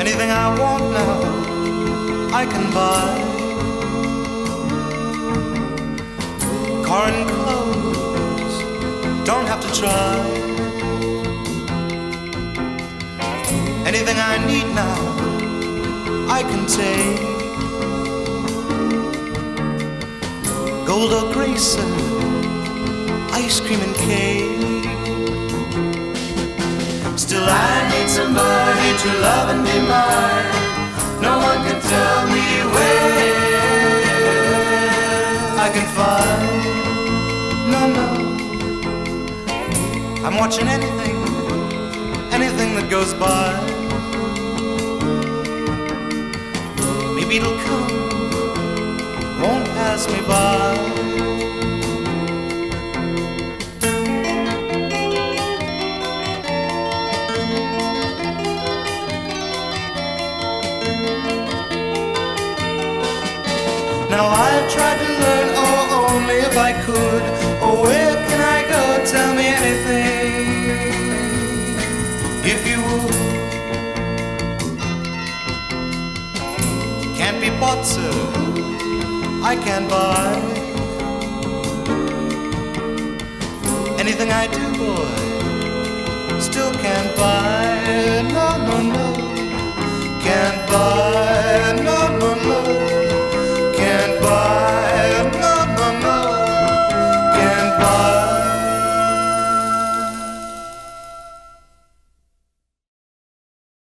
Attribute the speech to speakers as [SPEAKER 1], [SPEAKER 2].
[SPEAKER 1] Anything I want now, I can buy. Car and clothes, don't have to try. Anything I need now, I can take. Gold or Grayson, ice cream and cake. Still, I need somebody to love and be mine. No one can tell me where I can find. No, no. I'm watching anything, anything that goes by. Maybe it'll come, won't pass me by. Now I've tried to learn, oh, only if I could. Oh, where can I go? Tell me anything, if you would. Can't be bought, sir. I can't buy anything I do, boy. Still can't buy.